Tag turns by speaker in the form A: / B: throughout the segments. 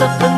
A: so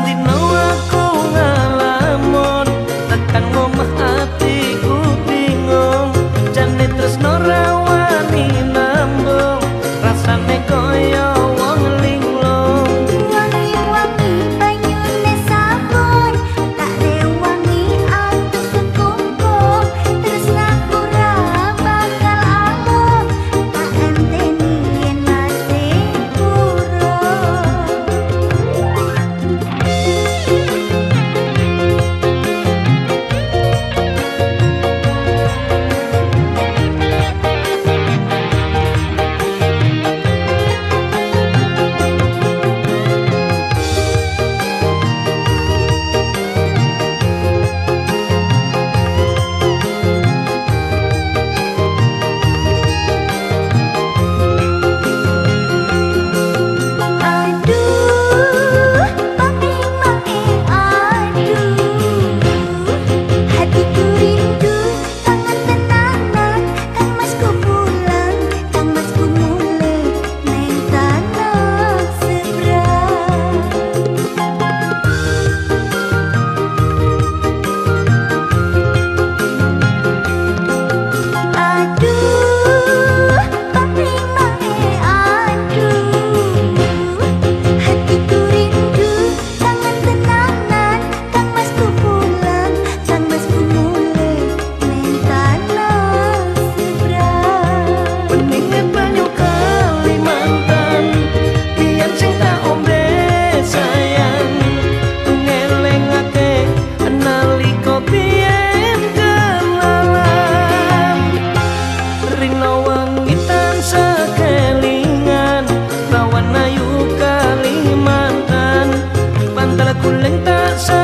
A: circula con lenta